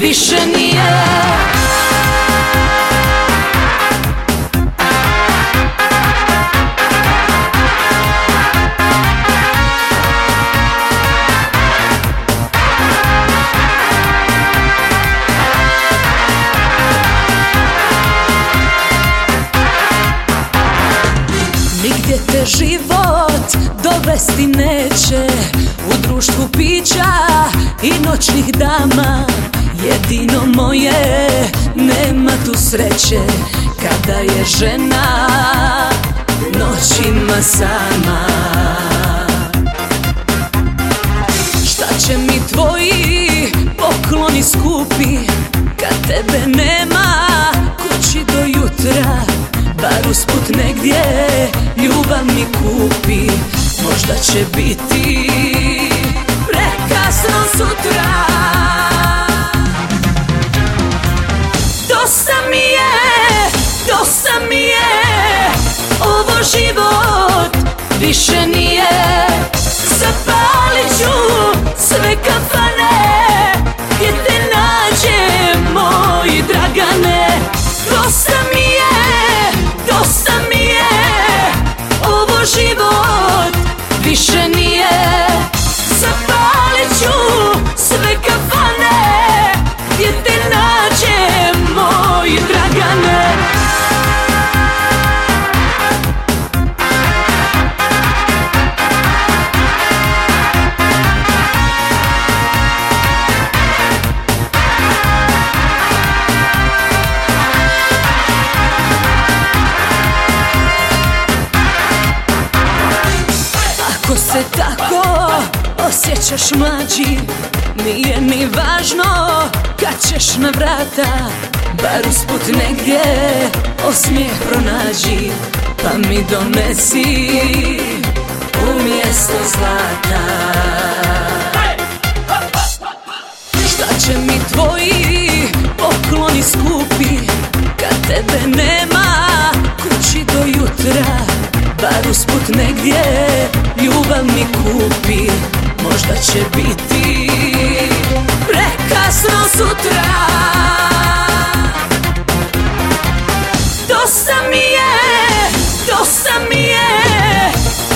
više nije. Te život dovesti neće. U društvu pića i noćnih dama Jedino moje nema tu sreće Kada je žena noćima sama. Šta će mi tvoji pokloni skupi Kad tebe nema kući do jutra Bar usput negdje ljubav mi kupi. Možda će biti prekasno sutra više nije se tako osjećaš mlađi. Nije mi važno kad ćeš na vrata Bar usput negdje osmijeh pronađi. Pa mi donesi umjesto zlata. Šta će mi tvoji pokloni skupi? Kad tebe nema kući do jutra Bar usput negdje mi kupi Možda će biti prekasno sutra. Dosta mi je, dosta mi je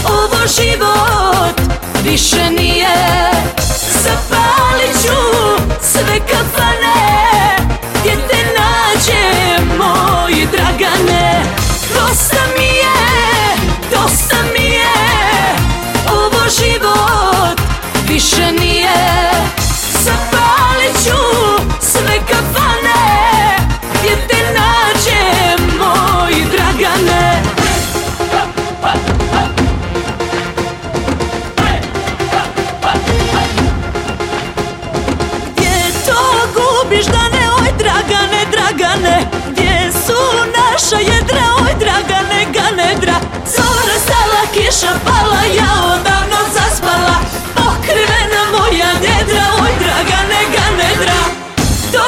Ovo život više nije. Zapalit ću sve kafane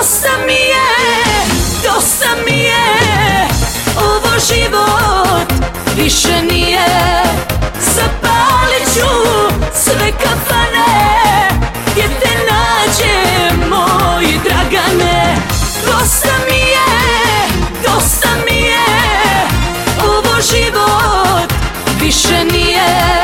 Dosta mi je, dosta mi je Ovo život više nije. Zapalit ću sve kafane Gdje te nađem, moj Dragane. Dosta mi je, dosta mi je Ovo život više nije